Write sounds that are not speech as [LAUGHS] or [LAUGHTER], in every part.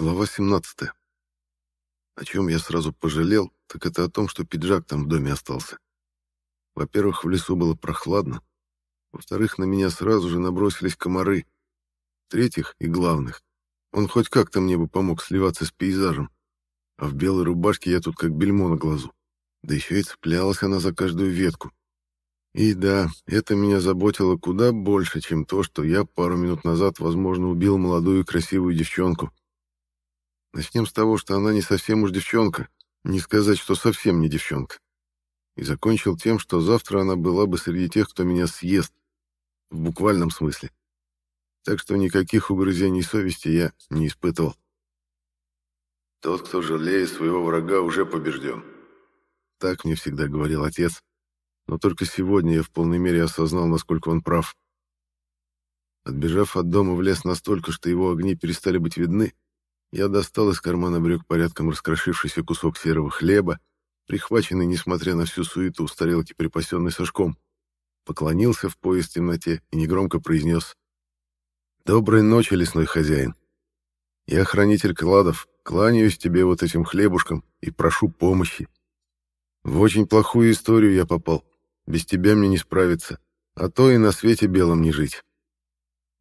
Глава 17. О чем я сразу пожалел, так это о том, что пиджак там в доме остался. Во-первых, в лесу было прохладно. Во-вторых, на меня сразу же набросились комары. В-третьих, и главных, он хоть как-то мне бы помог сливаться с пейзажем. А в белой рубашке я тут как бельмо на глазу. Да еще и цеплялась она за каждую ветку. И да, это меня заботило куда больше, чем то, что я пару минут назад, возможно, убил молодую красивую девчонку. Начнем с того, что она не совсем уж девчонка, не сказать, что совсем не девчонка. И закончил тем, что завтра она была бы среди тех, кто меня съест. В буквальном смысле. Так что никаких угрызений совести я не испытывал. Тот, кто жалеет своего врага, уже побежден. Так мне всегда говорил отец. Но только сегодня я в полной мере осознал, насколько он прав. Отбежав от дома в лес настолько, что его огни перестали быть видны, я достал из кармана брюк порядком раскрошившийся кусок серого хлеба, прихваченный, несмотря на всю суету, с тарелки, припасенной сошком, поклонился в пояс темноте и негромко произнес «Доброй ночи, лесной хозяин. Я хранитель кладов, кланяюсь тебе вот этим хлебушком и прошу помощи. В очень плохую историю я попал, без тебя мне не справиться, а то и на свете белом не жить».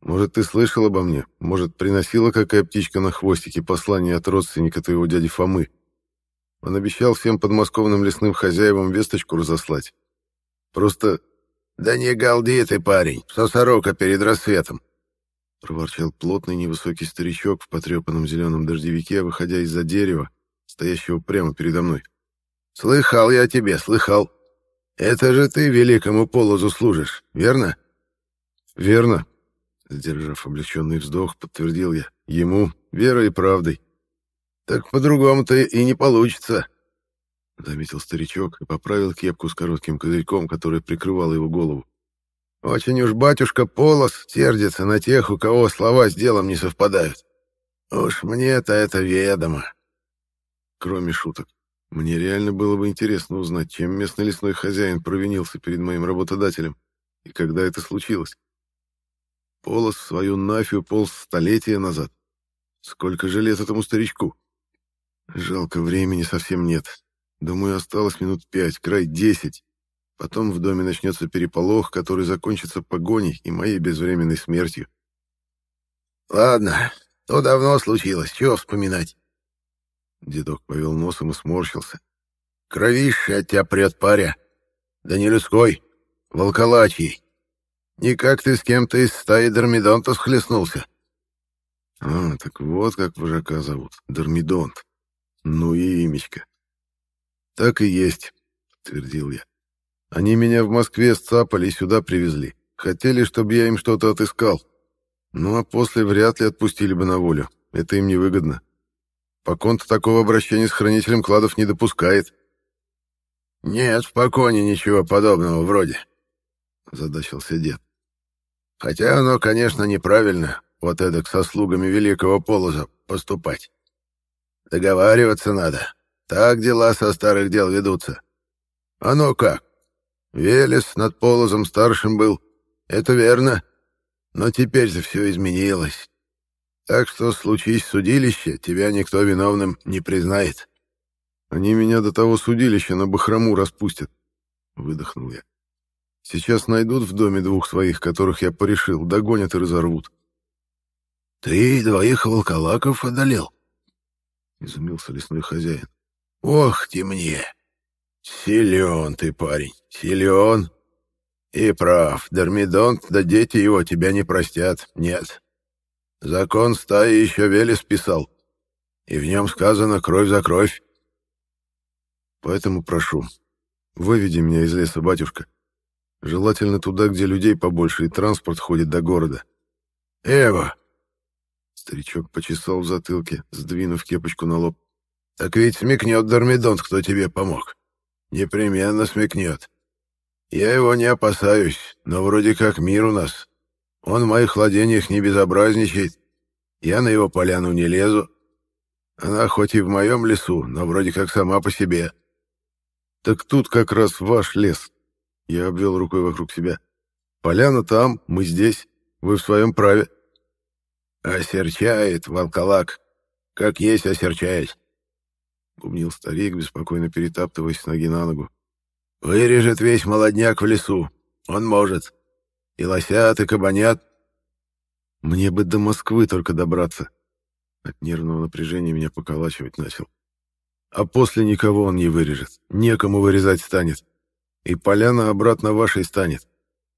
Может, ты слышал обо мне? Может, приносила какая птичка на хвостике послание от родственника твоего дяди Фомы? Он обещал всем подмосковным лесным хозяевам весточку разослать. Просто... «Да не галди ты, парень, сосорока перед рассветом!» Проворчал плотный невысокий старичок в потрепанном зеленом дождевике, выходя из-за дерева, стоящего прямо передо мной. «Слыхал я о тебе, слыхал. Это же ты великому полозу служишь, верно?» «Верно», Сдержав облегченный вздох, подтвердил я. Ему верой и правдой. Так по-другому-то и не получится. Заметил старичок и поправил кепку с коротким козырьком, который прикрывал его голову. Очень уж батюшка Полос сердится на тех, у кого слова с делом не совпадают. Уж мне-то это ведомо. Кроме шуток, мне реально было бы интересно узнать, чем местный лесной хозяин провинился перед моим работодателем и когда это случилось. Полос в свою нафию полз столетия назад. Сколько же лет этому старичку? Жалко, времени совсем нет. Думаю, осталось минут пять, край десять. Потом в доме начнется переполох, который закончится погоней и моей безвременной смертью. Ладно, то давно случилось, чего вспоминать? Дедок повел носом и сморщился. Кровище от тебя прет паря. Да не людской, Никак ты с кем-то из стаи Дормидонта схлестнулся. А, так вот как вожака зовут. Дормидонт. Ну и имечко. Так и есть, подтвердил я. Они меня в Москве сцапали и сюда привезли. Хотели, чтобы я им что-то отыскал. Ну а после вряд ли отпустили бы на волю. Это им невыгодно. Покон-то такого обращения с хранителем кладов не допускает. Нет в поконе ничего подобного вроде, задачился дед. Хотя оно, конечно, неправильно, вот эдак со слугами великого полоза поступать. Договариваться надо. Так дела со старых дел ведутся. Оно как? Велес над полозом старшим был. Это верно. Но теперь-то все изменилось. Так что, случись судилище, тебя никто виновным не признает. Они меня до того судилища на бахрому распустят. Выдохнул я. Сейчас найдут в доме двух своих, которых я порешил, догонят и разорвут. — Ты двоих волколаков одолел? — изумился лесной хозяин. — Ох ты мне! Силен ты, парень, силен. И прав, Дермидонт да дети его тебя не простят, нет. Закон стаи еще Велес писал, и в нем сказано «кровь за кровь». Поэтому прошу, выведи меня из леса, батюшка. — Желательно туда, где людей побольше и транспорт ходит до города. Эва! Старичок почесал в затылке, сдвинув кепочку на лоб. Так ведь смекнет Дормидонт, кто тебе помог. Непременно смекнет. Я его не опасаюсь, но вроде как мир у нас. Он в моих владениях не безобразничает. Я на его поляну не лезу. Она хоть и в моем лесу, но вроде как сама по себе. Так тут как раз ваш лес, я обвел рукой вокруг себя. «Поляна там, мы здесь. Вы в своем праве». «Осерчает, волколак. как есть осерчаясь. Бубнил старик, беспокойно перетаптываясь с ноги на ногу. Вырежет весь молодняк в лесу. Он может. И лосят, и кабанят. Мне бы до Москвы только добраться. От нервного напряжения меня поколачивать начал. А после никого он не вырежет. Некому вырезать станет. И поляна обратно вашей станет.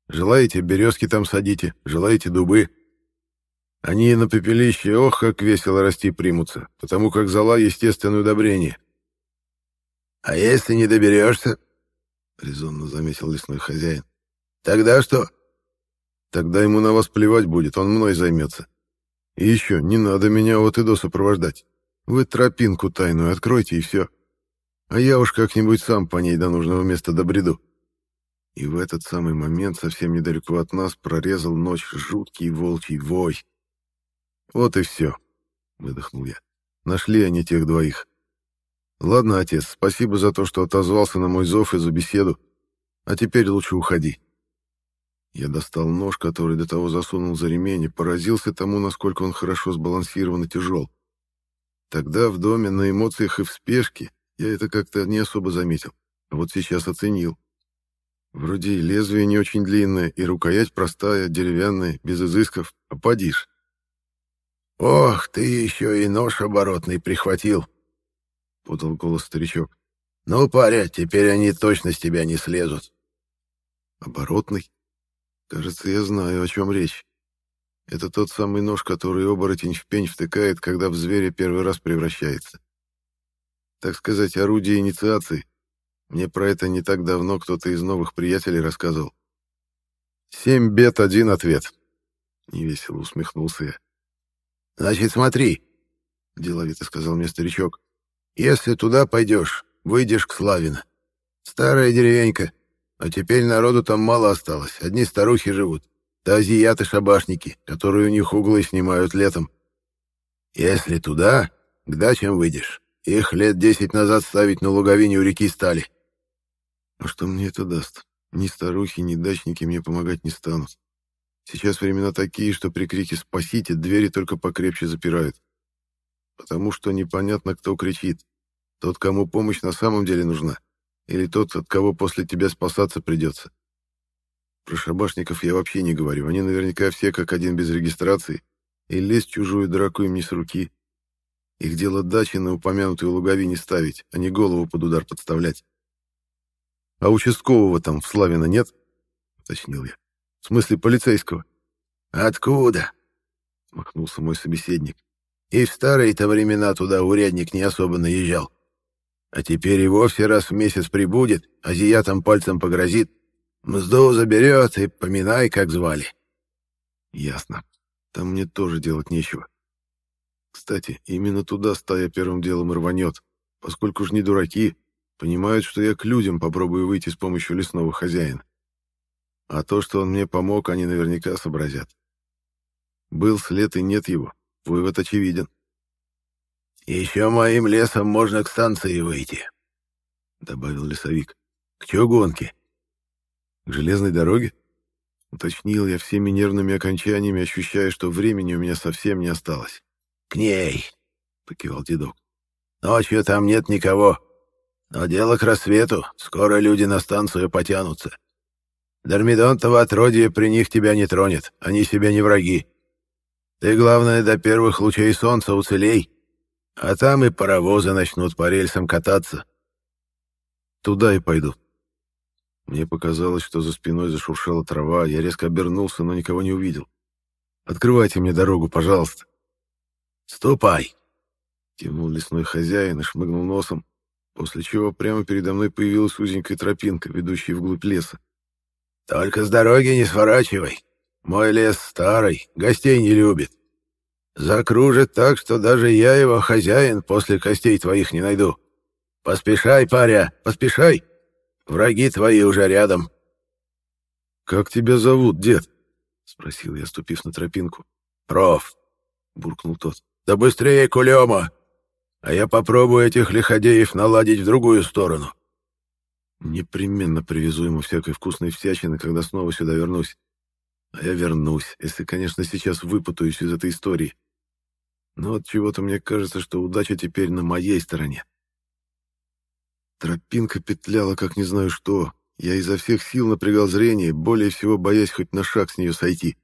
Желаете, березки там садите, желаете, дубы. Они на пепелище, ох, как весело расти примутся, потому как зола — естественное удобрение. — А если не доберешься? — резонно заметил лесной хозяин. — Тогда что? — Тогда ему на вас плевать будет, он мной займется. И еще, не надо меня от и до сопровождать. Вы тропинку тайную откройте, и все. А я уж как-нибудь сам по ней до нужного места добреду. И в этот самый момент, совсем недалеко от нас, прорезал ночь жуткий волчий вой. Вот и все, выдохнул я. Нашли они тех двоих. Ладно, отец, спасибо за то, что отозвался на мой зов и за беседу. А теперь лучше уходи. Я достал нож, который до того засунул за ремень, и поразился тому, насколько он хорошо сбалансирован и тяжел. Тогда в доме на эмоциях и в спешке я это как-то не особо заметил, а вот сейчас оценил. Вроде и лезвие не очень длинное, и рукоять простая, деревянная, без изысков, а подишь. «Ох, ты еще и нож оборотный прихватил!» — подал голос старичок. «Ну, паря, теперь они точно с тебя не слезут». «Оборотный? Кажется, я знаю, о чем речь. Это тот самый нож, который оборотень в пень втыкает, когда в зверя первый раз превращается. Так сказать, орудие инициации. Мне про это не так давно кто-то из новых приятелей рассказывал. «Семь бед, один ответ», — невесело усмехнулся я. «Значит, смотри», — деловито сказал мне старичок. «Если туда пойдешь, выйдешь к Славина. Старая деревенька, а теперь народу там мало осталось, одни старухи живут, да азиаты-шабашники, которые у них углы снимают летом. Если туда, к дачам выйдешь. Их лет десять назад ставить на луговине у реки стали». «А что мне это даст? Ни старухи, ни дачники мне помогать не станут. Сейчас времена такие, что при крике «спасите» двери только покрепче запирают. Потому что непонятно, кто кричит. Тот, кому помощь на самом деле нужна, или тот, от кого после тебя спасаться придется. Про шабашников я вообще не говорю. Они наверняка все как один без регистрации, и лезть чужую драку им не с руки. Их дело дачи на упомянутую луговине ставить, а не голову под удар подставлять. «А участкового там в Славино нет?» — уточнил я. В смысле полицейского. Откуда? Махнулся мой собеседник. И в старые-то времена туда урядник не особо наезжал. А теперь и вовсе раз в месяц прибудет, азиатам пальцем погрозит, мзду заберет и поминай, как звали. Ясно. Там мне тоже делать нечего. Кстати, именно туда стая первым делом рванет, поскольку ж не дураки, понимают, что я к людям попробую выйти с помощью лесного хозяина. А то, что он мне помог, они наверняка сообразят. Был след и нет его. Вывод очевиден. «Еще моим лесом можно к станции выйти», — добавил лесовик. «К чугунке». «К железной дороге?» Уточнил я всеми нервными окончаниями, ощущая, что времени у меня совсем не осталось. «К ней», — покивал дедок. «Ночью там нет никого. Но дело к рассвету. Скоро люди на станцию потянутся. Дормидонтово отродье при них тебя не тронет, они себе не враги. Ты, главное, до первых лучей солнца уцелей, а там и паровозы начнут по рельсам кататься. Туда и пойду. Мне показалось, что за спиной зашуршала трава, я резко обернулся, но никого не увидел. «Открывайте мне дорогу, пожалуйста». «Ступай!» — кивнул лесной хозяин и шмыгнул носом, после чего прямо передо мной появилась узенькая тропинка, ведущая вглубь леса. Только с дороги не сворачивай. Мой лес старый, гостей не любит. Закружит так, что даже я его хозяин после костей твоих не найду. Поспешай, паря, поспешай. Враги твои уже рядом. Как тебя зовут, дед? спросил я, ступив на тропинку. Проф, буркнул тот. Да быстрее, кулема. А я попробую этих лиходеев наладить в другую сторону. Непременно привезу ему всякой вкусной всячины, когда снова сюда вернусь. А я вернусь, если, конечно, сейчас выпутаюсь из этой истории. Но от чего-то мне кажется, что удача теперь на моей стороне. Тропинка петляла, как не знаю что. Я изо всех сил напрягал зрение, более всего боясь хоть на шаг с нее сойти.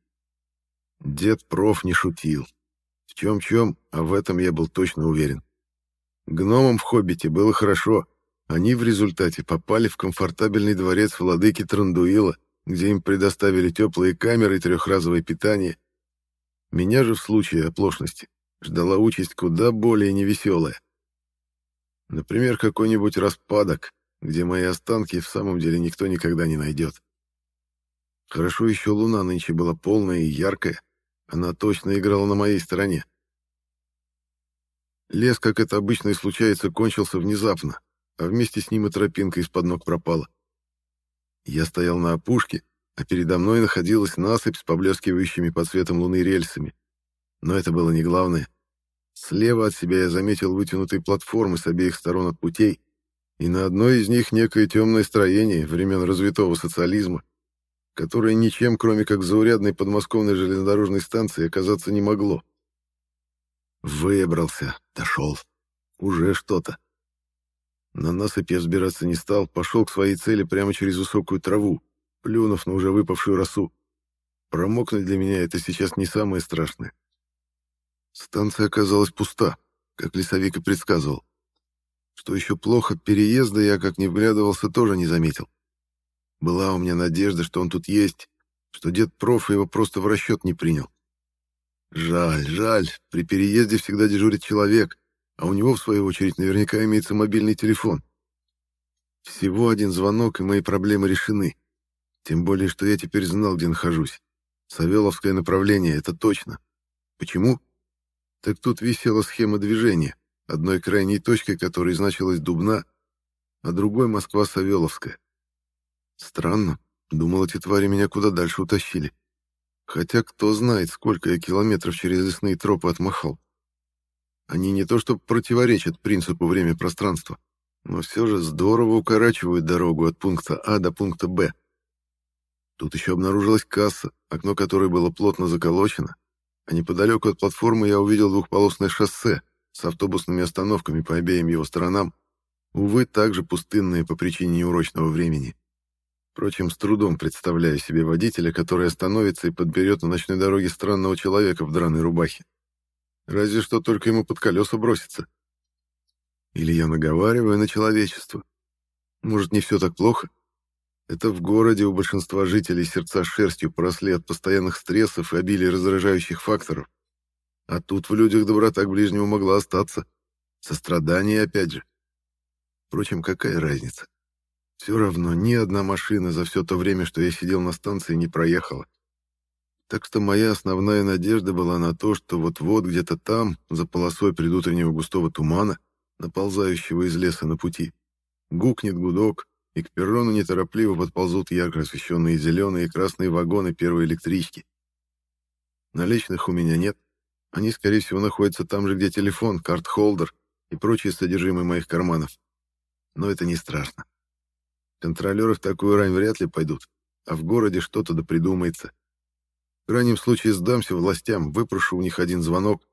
Дед проф не шутил. Чем-чем, а в этом я был точно уверен. Гномам в «Хоббите» было хорошо. Они в результате попали в комфортабельный дворец владыки Трандуила, где им предоставили теплые камеры и трехразовое питание. Меня же в случае оплошности ждала участь куда более невеселая. Например, какой-нибудь распадок, где мои останки в самом деле никто никогда не найдет. Хорошо еще луна нынче была полная и яркая, она точно играла на моей стороне. Лес, как это обычно и случается, кончился внезапно, а вместе с ним и тропинка из-под ног пропала. Я стоял на опушке, а передо мной находилась насыпь с поблескивающими под светом луны рельсами. Но это было не главное. Слева от себя я заметил вытянутые платформы с обеих сторон от путей, и на одной из них некое темное строение времен развитого социализма, которое ничем, кроме как заурядной подмосковной железнодорожной станции, оказаться не могло. Выбрался, дошел. Уже что-то. На насыпь взбираться не стал, пошел к своей цели прямо через высокую траву, плюнув на уже выпавшую росу. Промокнуть для меня это сейчас не самое страшное. Станция оказалась пуста, как лесовик и предсказывал. Что еще плохо, переезда я, как не вглядывался, тоже не заметил. Была у меня надежда, что он тут есть, что дед проф его просто в расчет не принял. Жаль, жаль, при переезде всегда дежурит человек, а у него, в свою очередь, наверняка имеется мобильный телефон. Всего один звонок, и мои проблемы решены. Тем более, что я теперь знал, где нахожусь. Савеловское направление, это точно. Почему? Так тут висела схема движения, одной крайней точкой которой значилась Дубна, а другой Москва-Савеловская. Странно. Думал, эти твари меня куда дальше утащили. Хотя кто знает, сколько я километров через лесные тропы отмахал. Они не то что противоречат принципу время-пространства, но все же здорово укорачивают дорогу от пункта А до пункта Б. Тут еще обнаружилась касса, окно которой было плотно заколочено, а неподалеку от платформы я увидел двухполосное шоссе с автобусными остановками по обеим его сторонам, увы, также пустынные по причине неурочного времени. Впрочем, с трудом представляю себе водителя, который остановится и подберет на ночной дороге странного человека в драной рубахе. Разве что только ему под колеса бросится. Или я наговариваю на человечество. Может, не все так плохо? Это в городе у большинства жителей сердца шерстью поросли от постоянных стрессов и обилия раздражающих факторов. А тут в людях доброта к ближнему могла остаться. Сострадание опять же. Впрочем, какая разница? Все равно ни одна машина за все то время, что я сидел на станции, не проехала. Так что моя основная надежда была на то, что вот-вот где-то там, за полосой предутреннего густого тумана, наползающего из леса на пути, гукнет гудок, и к перрону неторопливо подползут ярко освещенные зеленые и красные вагоны первой электрички. Наличных у меня нет. Они, скорее всего, находятся там же, где телефон, карт-холдер и прочее содержимое моих карманов. Но это не страшно. Контролеры в такую рань вряд ли пойдут, а в городе что-то да придумается. В крайнем случае сдамся властям, выпрошу у них один звонок,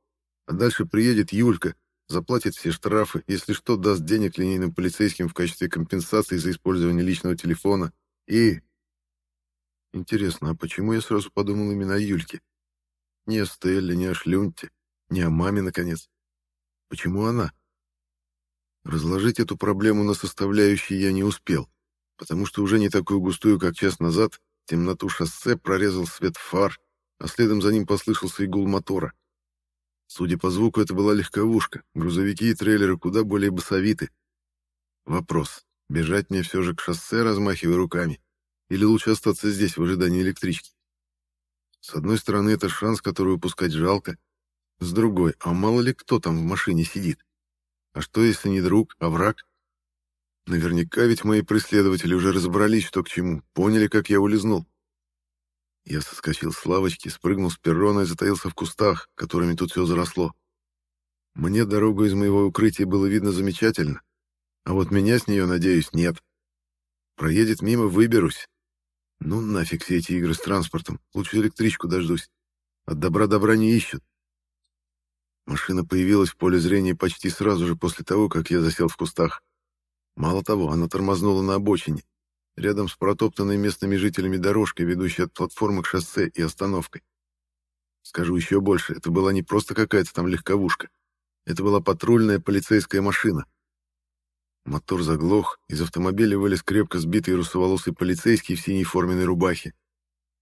а дальше приедет Юлька заплатит все штрафы, если что, даст денег линейным полицейским в качестве компенсации за использование личного телефона и... Интересно, а почему я сразу подумал именно о Юльке? Не о Стелле, не о Шлюнте, не о маме, наконец. Почему она? Разложить эту проблему на составляющие я не успел, потому что уже не такую густую, как час назад, темноту шоссе прорезал свет фар, а следом за ним послышался игул мотора. Судя по звуку, это была легковушка. Грузовики и трейлеры куда более басовиты. Вопрос. Бежать мне все же к шоссе, размахивая руками? Или лучше остаться здесь в ожидании электрички? С одной стороны, это шанс, который упускать жалко. С другой, а мало ли кто там в машине сидит? А что, если не друг, а враг? Наверняка ведь мои преследователи уже разобрались, что к чему, поняли, как я улизнул. Я соскочил с лавочки, спрыгнул с перрона и затаился в кустах, которыми тут все заросло. Мне дорогу из моего укрытия было видно замечательно, а вот меня с нее, надеюсь, нет. Проедет мимо, выберусь. Ну нафиг все эти игры с транспортом, лучше электричку дождусь. От добра добра не ищут. Машина появилась в поле зрения почти сразу же после того, как я засел в кустах. Мало того, она тормознула на обочине, рядом с протоптанной местными жителями дорожкой, ведущей от платформы к шоссе и остановкой. Скажу еще больше, это была не просто какая-то там легковушка. Это была патрульная полицейская машина. Мотор заглох, из автомобиля вылез крепко сбитый русоволосый полицейский в синей форменной рубахе.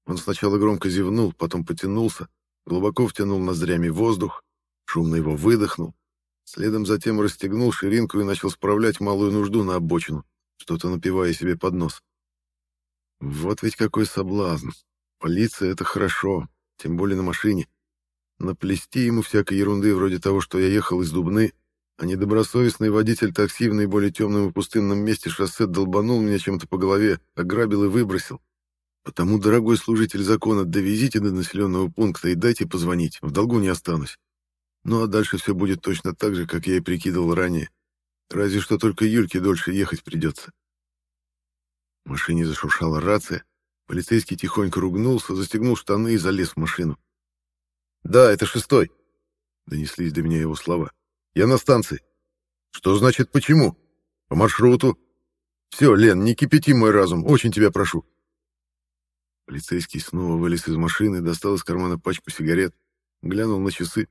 Он сначала громко зевнул, потом потянулся, глубоко втянул ноздрями воздух, шумно его выдохнул, следом затем расстегнул ширинку и начал справлять малую нужду на обочину, что-то напивая себе под нос. Вот ведь какой соблазн. Полиция — это хорошо, тем более на машине. Наплести ему всякой ерунды вроде того, что я ехал из Дубны, а недобросовестный водитель такси в наиболее темном и пустынном месте шоссе долбанул меня чем-то по голове, ограбил и выбросил. Потому, дорогой служитель закона, довезите до населенного пункта и дайте позвонить, в долгу не останусь. Ну а дальше все будет точно так же, как я и прикидывал ранее. Разве что только Юльке дольше ехать придется. В машине зашуршала рация, полицейский тихонько ругнулся, застегнул штаны и залез в машину. «Да, это шестой», — донеслись до меня его слова. Я на станции. Что значит почему? По маршруту. Все, Лен, не кипяти мой разум, очень тебя прошу. Полицейский снова вылез из машины, достал из кармана пачку сигарет, глянул на часы,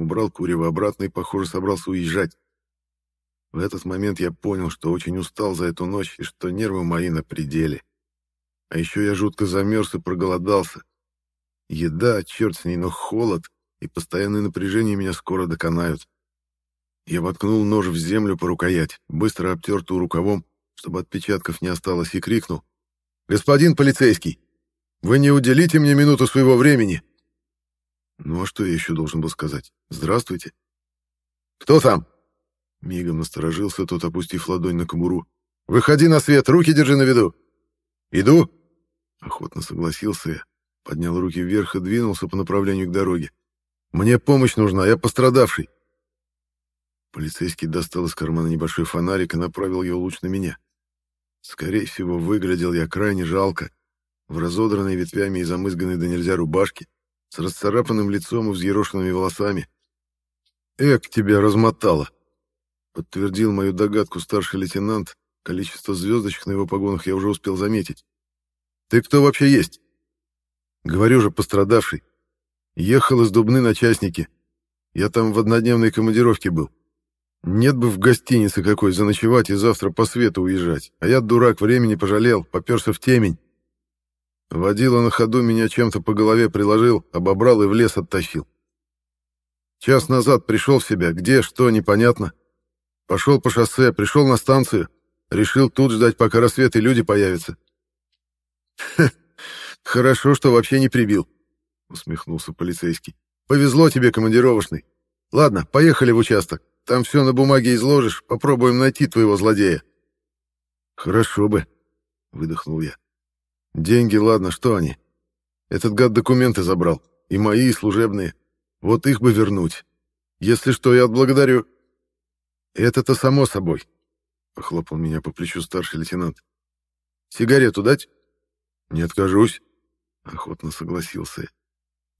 убрал курево обратно и, похоже, собрался уезжать. В этот момент я понял, что очень устал за эту ночь и что нервы мои на пределе. А еще я жутко замерз и проголодался. Еда, черт с ней, но холод и постоянное напряжение меня скоро доконают. Я воткнул нож в землю по рукоять, быстро обтертую рукавом, чтобы отпечатков не осталось, и крикнул. «Господин полицейский, вы не уделите мне минуту своего времени!» Ну а что я еще должен был сказать? «Здравствуйте!» «Кто там?» Мигом насторожился тот, опустив ладонь на кобуру. «Выходи на свет, руки держи на виду!» «Иду!» Охотно согласился я, поднял руки вверх и двинулся по направлению к дороге. «Мне помощь нужна, я пострадавший!» Полицейский достал из кармана небольшой фонарик и направил его луч на меня. Скорее всего, выглядел я крайне жалко, в разодранной ветвями и замызганной до нельзя рубашке, с расцарапанным лицом и взъерошенными волосами. «Эк, тебя размотало!» — подтвердил мою догадку старший лейтенант. Количество звездочек на его погонах я уже успел заметить. «Ты кто вообще есть?» «Говорю же, пострадавший. Ехал из Дубны на частнике. Я там в однодневной командировке был. Нет бы в гостинице какой заночевать и завтра по свету уезжать. А я, дурак, времени пожалел, поперся в темень. Водила на ходу меня чем-то по голове приложил, обобрал и в лес оттащил. Час назад пришел в себя, где, что, непонятно. Пошел по шоссе, пришел на станцию, решил тут ждать, пока рассвет и люди появятся. «Хорошо, что вообще не прибил», — усмехнулся полицейский. «Повезло тебе, командировочный. Ладно, поехали в участок. Там все на бумаге изложишь, попробуем найти твоего злодея». «Хорошо бы», — выдохнул я. «Деньги, ладно, что они? Этот гад документы забрал, и мои, и служебные. Вот их бы вернуть. Если что, я отблагодарю». «Это-то само собой», — похлопал меня по плечу старший лейтенант. «Сигарету дать?» «Не откажусь», — охотно согласился.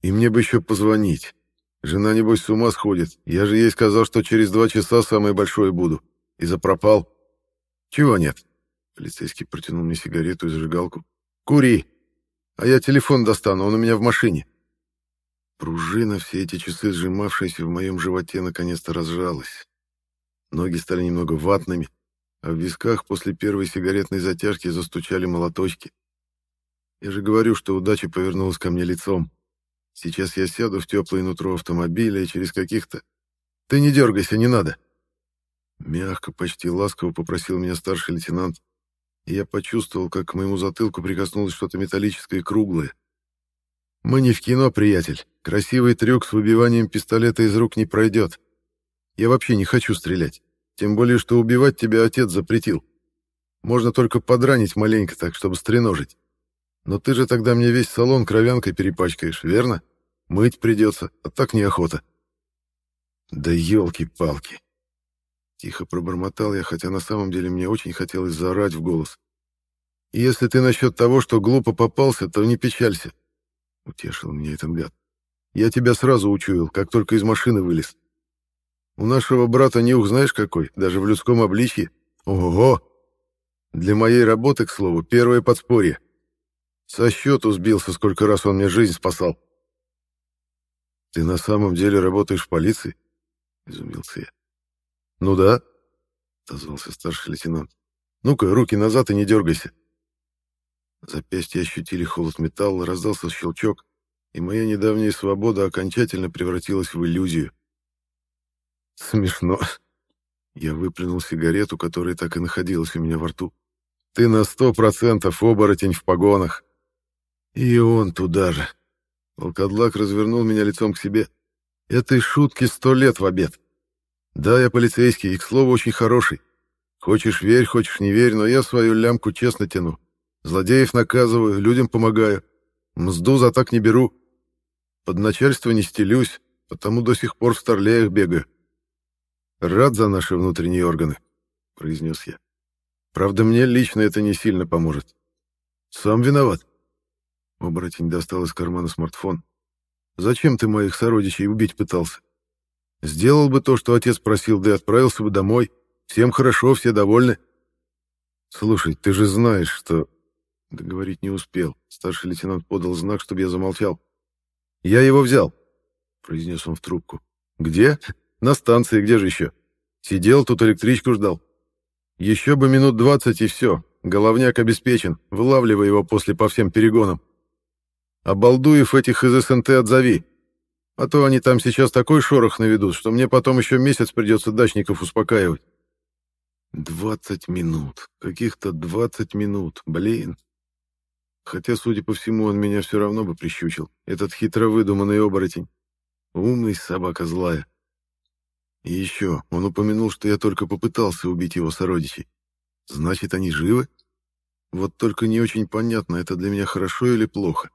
«И мне бы еще позвонить. Жена, небось, с ума сходит. Я же ей сказал, что через два часа самое большое буду. И запропал. Чего нет? Полицейский протянул мне сигарету и зажигалку. Кури. А я телефон достану, он у меня в машине. Пружина, все эти часы сжимавшаяся в моем животе, наконец-то разжалась. Ноги стали немного ватными, а в висках после первой сигаретной затяжки застучали молоточки. Я же говорю, что удача повернулась ко мне лицом. Сейчас я сяду в теплое нутро автомобиля и через каких-то... Ты не дергайся, не надо. Мягко, почти ласково попросил меня старший лейтенант, и я почувствовал, как к моему затылку прикоснулось что-то металлическое и круглое. Мы не в кино, приятель. Красивый трюк с выбиванием пистолета из рук не пройдет. Я вообще не хочу стрелять. Тем более, что убивать тебя отец запретил. Можно только подранить маленько так, чтобы стреножить. Но ты же тогда мне весь салон кровянкой перепачкаешь, верно? Мыть придется, а так неохота. Да елки-палки. Тихо пробормотал я, хотя на самом деле мне очень хотелось заорать в голос. «Если ты насчет того, что глупо попался, то не печалься», — утешил меня этот гад. «Я тебя сразу учуял, как только из машины вылез. У нашего брата нюх знаешь какой, даже в людском обличье. Ого! Для моей работы, к слову, первое подспорье. Со счету сбился, сколько раз он мне жизнь спасал. Ты на самом деле работаешь в полиции? Изумился я. Ну да, отозвался старший лейтенант. Ну-ка, руки назад и не дергайся. Запястья ощутили холод металла, раздался щелчок, и моя недавняя свобода окончательно превратилась в иллюзию. Смешно. Я выплюнул сигарету, которая так и находилась у меня во рту. Ты на сто процентов оборотень в погонах. И он туда же. Волкодлак развернул меня лицом к себе. Этой шутки сто лет в обед. Да, я полицейский, и, к слову, очень хороший. Хочешь верь, хочешь не верь, но я свою лямку честно тяну. Злодеев наказываю, людям помогаю. Мзду за так не беру. Под начальство не стелюсь, потому до сих пор в старлеях бегаю. Рад за наши внутренние органы, произнес я. Правда, мне лично это не сильно поможет. Сам виноват. Оборотень достал из кармана смартфон. Зачем ты моих сородичей убить пытался? Сделал бы то, что отец просил, да и отправился бы домой. Всем хорошо, все довольны. Слушай, ты же знаешь, что... Договорить не успел. Старший лейтенант подал знак, чтобы я замолчал. «Я его взял», — произнес он в трубку. «Где? На станции, где же еще? Сидел, тут электричку ждал. Еще бы минут двадцать и все. Головняк обеспечен. Вылавливай его после по всем перегонам. А этих из СНТ отзови. А то они там сейчас такой шорох наведут, что мне потом еще месяц придется дачников успокаивать. Двадцать минут. Каких-то двадцать минут. Блин. Хотя, судя по всему, он меня все равно бы прищучил. Этот хитро выдуманный оборотень. Умный собака злая. И еще, он упомянул, что я только попытался убить его сородичей. Значит, они живы? Вот только не очень понятно, это для меня хорошо или плохо.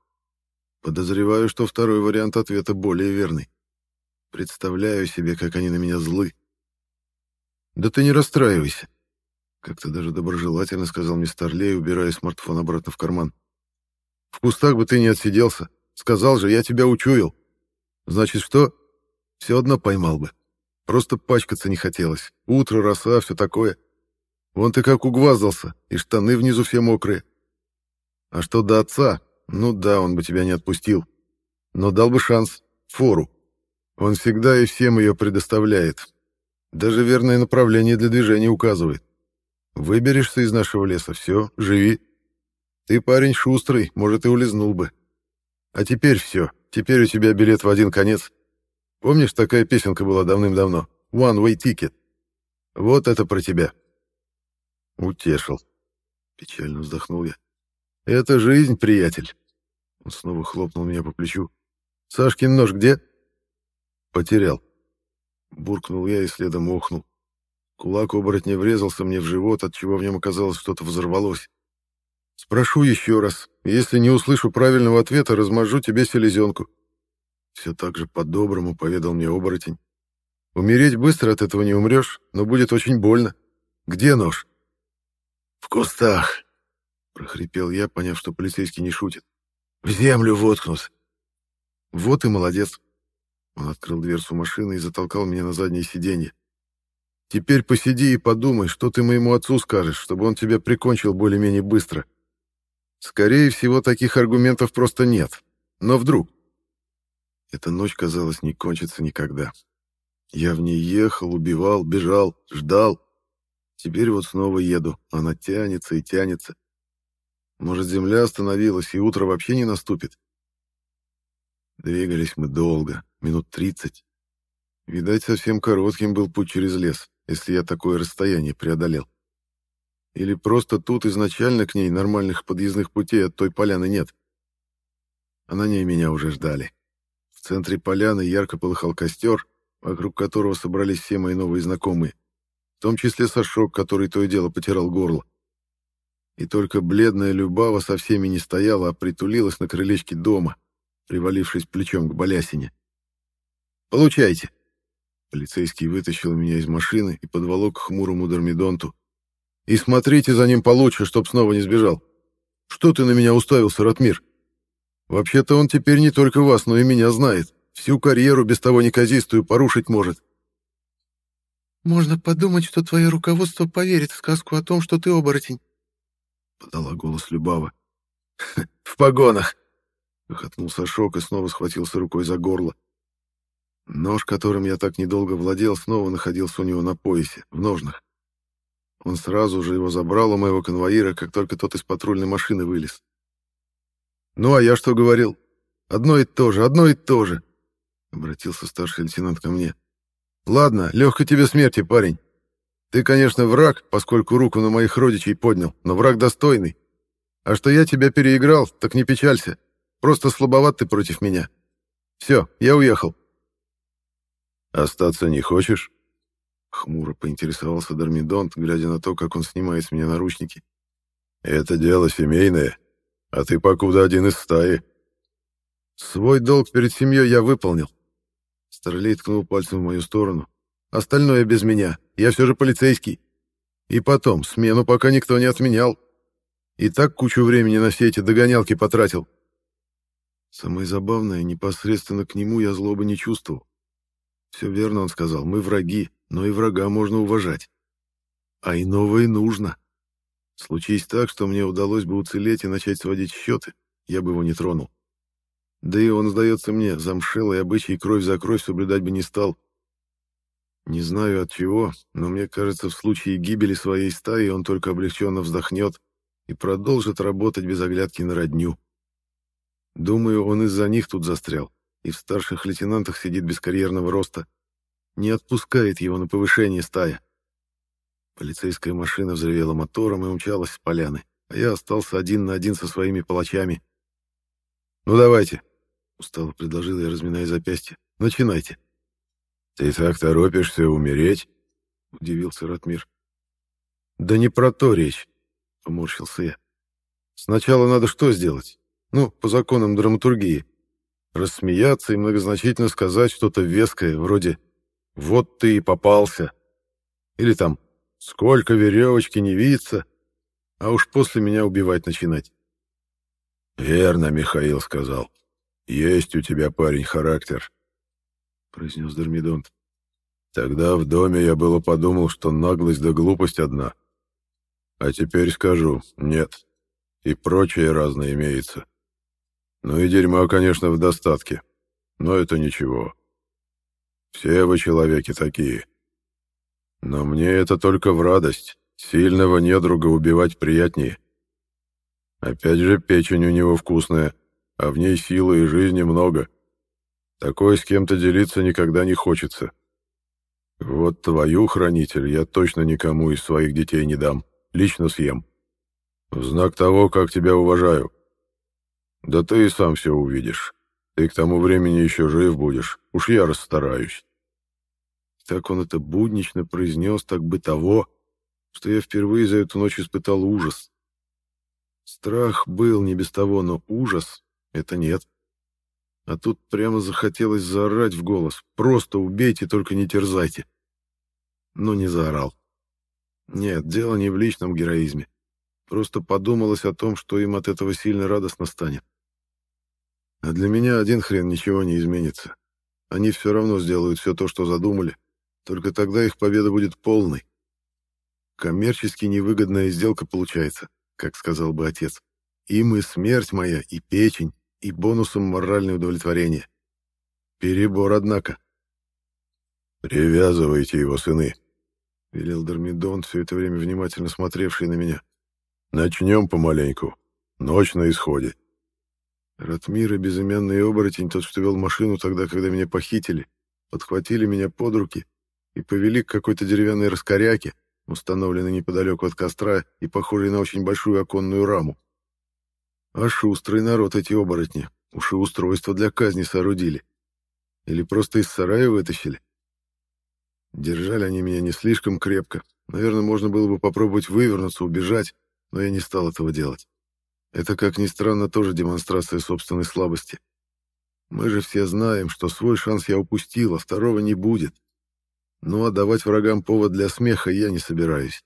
Подозреваю, что второй вариант ответа более верный. Представляю себе, как они на меня злы. «Да ты не расстраивайся», — как-то даже доброжелательно сказал мне Старлей, убирая смартфон обратно в карман. «В кустах бы ты не отсиделся. Сказал же, я тебя учуял. Значит, что? Все одно поймал бы. Просто пачкаться не хотелось. Утро, роса, все такое. Вон ты как угваздался, и штаны внизу все мокрые. А что до отца? Ну да, он бы тебя не отпустил. Но дал бы шанс, фору. Он всегда и всем ее предоставляет. Даже верное направление для движения указывает. Выберешься из нашего леса, все, живи. Ты парень шустрый, может, и улизнул бы. А теперь все, теперь у тебя билет в один конец. Помнишь, такая песенка была давным-давно? One Way Ticket. Вот это про тебя. Утешил. Печально вздохнул я. Это жизнь, приятель. Он снова хлопнул меня по плечу. Сашкин нож где? Потерял. Буркнул я и следом охнул. Кулак оборотня врезался мне в живот, от чего в нем оказалось что-то взорвалось. Спрошу еще раз. Если не услышу правильного ответа, размажу тебе селезенку. Все так же по-доброму поведал мне оборотень. Умереть быстро от этого не умрешь, но будет очень больно. Где нож? В кустах, прохрипел я, поняв, что полицейский не шутит. В землю воткнут. Вот и молодец. Он открыл дверцу машины и затолкал меня на заднее сиденье. Теперь посиди и подумай, что ты моему отцу скажешь, чтобы он тебя прикончил более-менее быстро. Скорее всего, таких аргументов просто нет. Но вдруг... Эта ночь, казалось, не кончится никогда. Я в ней ехал, убивал, бежал, ждал. Теперь вот снова еду. Она тянется и тянется. Может, земля остановилась, и утро вообще не наступит? Двигались мы долго, минут тридцать. Видать, совсем коротким был путь через лес, если я такое расстояние преодолел. Или просто тут изначально к ней нормальных подъездных путей от той поляны нет. А на ней меня уже ждали центре поляны ярко полыхал костер, вокруг которого собрались все мои новые знакомые, в том числе Сашок, который то и дело потирал горло. И только бледная Любава со всеми не стояла, а притулилась на крылечке дома, привалившись плечом к балясине. «Получайте!» Полицейский вытащил меня из машины и подволок к хмурому Дормидонту. «И смотрите за ним получше, чтоб снова не сбежал. Что ты на меня уставился, Ратмир?» Вообще-то он теперь не только вас, но и меня знает. Всю карьеру без того неказистую порушить может. «Можно подумать, что твое руководство поверит в сказку о том, что ты оборотень», — подала голос Любава. [LAUGHS] «В погонах!» — хохотнул Сашок и снова схватился рукой за горло. Нож, которым я так недолго владел, снова находился у него на поясе, в ножнах. Он сразу же его забрал у моего конвоира, как только тот из патрульной машины вылез. «Ну, а я что говорил? Одно и то же, одно и то же!» — обратился старший лейтенант ко мне. «Ладно, легкой тебе смерти, парень. Ты, конечно, враг, поскольку руку на моих родичей поднял, но враг достойный. А что я тебя переиграл, так не печалься. Просто слабоват ты против меня. Все, я уехал». «Остаться не хочешь?» Хмуро поинтересовался Дормидонт, глядя на то, как он снимает с меня наручники. «Это дело семейное, а ты покуда один из стаи». «Свой долг перед семьей я выполнил. Старлей ткнул пальцем в мою сторону. «Остальное без меня. Я все же полицейский. И потом, смену пока никто не отменял. И так кучу времени на все эти догонялки потратил». Самое забавное, непосредственно к нему я злобы не чувствовал. Все верно он сказал, мы враги, но и врага можно уважать. А иного и нужно. Случись так, что мне удалось бы уцелеть и начать сводить счеты, я бы его не тронул. Да и он, сдается мне, замшелый обычай кровь за кровь соблюдать бы не стал. Не знаю от чего, но мне кажется, в случае гибели своей стаи он только облегченно вздохнет и продолжит работать без оглядки на родню. Думаю, он из-за них тут застрял и в старших лейтенантах сидит без карьерного роста. Не отпускает его на повышение стая. Полицейская машина взревела мотором и умчалась с поляны, а я остался один на один со своими палачами. «Ну давайте», — устало предложил я, разминая запястье. «Начинайте». «Ты так торопишься умереть?» — удивился Ратмир. «Да не про то речь», — поморщился я. «Сначала надо что сделать? Ну, по законам драматургии. Рассмеяться и многозначительно сказать что-то веское, вроде «Вот ты и попался». Или там «Сколько веревочки не виться», а уж после меня убивать начинать. «Верно, Михаил сказал. Есть у тебя, парень, характер», — произнес Дормидонт. «Тогда в доме я было подумал, что наглость да глупость одна. А теперь скажу, нет. И прочее разное имеется. Ну и дерьма, конечно, в достатке. Но это ничего. Все вы человеки такие. Но мне это только в радость. Сильного недруга убивать приятнее». Опять же, печень у него вкусная, а в ней силы и жизни много. Такой с кем-то делиться никогда не хочется. Вот твою, хранитель, я точно никому из своих детей не дам. Лично съем. В знак того, как тебя уважаю. Да ты и сам все увидишь. Ты к тому времени еще жив будешь. Уж я расстараюсь. Так он это буднично произнес, так бы того, что я впервые за эту ночь испытал ужас. Страх был не без того, но ужас — это нет. А тут прямо захотелось заорать в голос. «Просто убейте, только не терзайте!» Но не заорал. Нет, дело не в личном героизме. Просто подумалось о том, что им от этого сильно радостно станет. А для меня один хрен ничего не изменится. Они все равно сделают все то, что задумали, только тогда их победа будет полной. Коммерчески невыгодная сделка получается как сказал бы отец. Им и смерть моя, и печень, и бонусом моральное удовлетворение. Перебор, однако. «Привязывайте его, сыны», — велел Дормидон, все это время внимательно смотревший на меня. «Начнем помаленьку. Ночь на исходе». Ратмир и безымянный оборотень, тот, что вел машину тогда, когда меня похитили, подхватили меня под руки и повели к какой-то деревянной раскоряке, установленный неподалеку от костра и похожий на очень большую оконную раму. А шустрый народ эти оборотни. Уж и устройство для казни соорудили. Или просто из сарая вытащили. Держали они меня не слишком крепко. Наверное, можно было бы попробовать вывернуться, убежать, но я не стал этого делать. Это, как ни странно, тоже демонстрация собственной слабости. Мы же все знаем, что свой шанс я упустил, а второго не будет. Ну, а давать врагам повод для смеха я не собираюсь.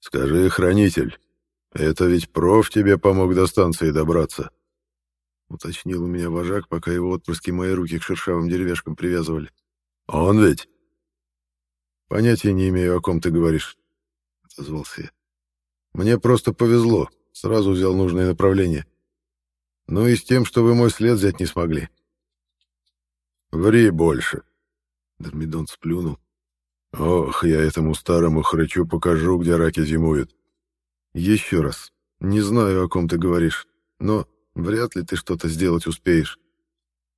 «Скажи, хранитель, это ведь проф тебе помог до станции добраться?» Уточнил у меня вожак, пока его отпрыски мои руки к шершавым деревяшкам привязывали. «Он ведь?» «Понятия не имею, о ком ты говоришь», — отозвался я. «Мне просто повезло, сразу взял нужное направление. Ну и с тем, что вы мой след взять не смогли». «Ври больше», — Дормидон сплюнул. «Ох, я этому старому хрычу покажу, где раки зимуют». «Еще раз. Не знаю, о ком ты говоришь, но вряд ли ты что-то сделать успеешь.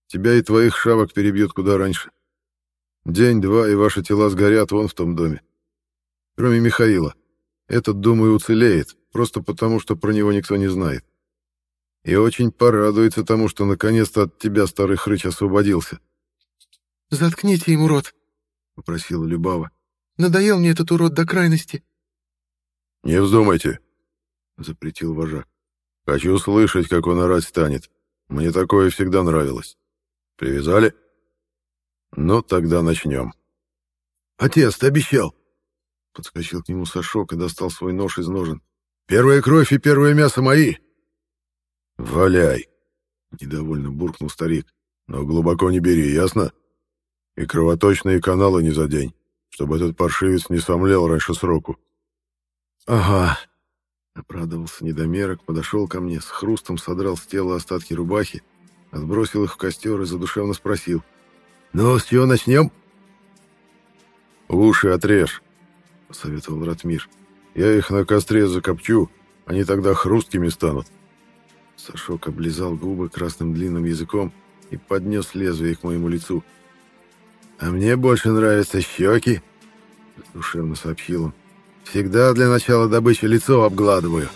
Тебя и твоих шавок перебьют куда раньше. День-два, и ваши тела сгорят вон в том доме. Кроме Михаила. Этот, думаю, уцелеет, просто потому, что про него никто не знает. И очень порадуется тому, что наконец-то от тебя старый хрыч освободился. «Заткните ему рот», — попросила Любава. «Надоел мне этот урод до крайности». «Не вздумайте», — запретил вожак. «Хочу слышать, как он орать станет. Мне такое всегда нравилось. Привязали?» «Ну, тогда начнем». «Отец, ты обещал!» Подскочил к нему Сашок и достал свой нож из ножен. «Первая кровь и первое мясо мои!» «Валяй!» — недовольно буркнул старик. «Но глубоко не бери, ясно? И кровоточные каналы не задень, чтобы этот паршивец не сомлел раньше сроку». «Ага», — обрадовался недомерок, подошел ко мне, с хрустом содрал с тела остатки рубахи, отбросил их в костер и задушевно спросил. «Ну, с чего начнем?» «Уши отрежь», — посоветовал Ратмир. «Я их на костре закопчу, они тогда хрусткими станут». Сашок облизал губы красным длинным языком и поднес лезвие к моему лицу. «А мне больше нравятся щеки», — душевно сообщил он. «Всегда для начала добычи лицо обгладываю».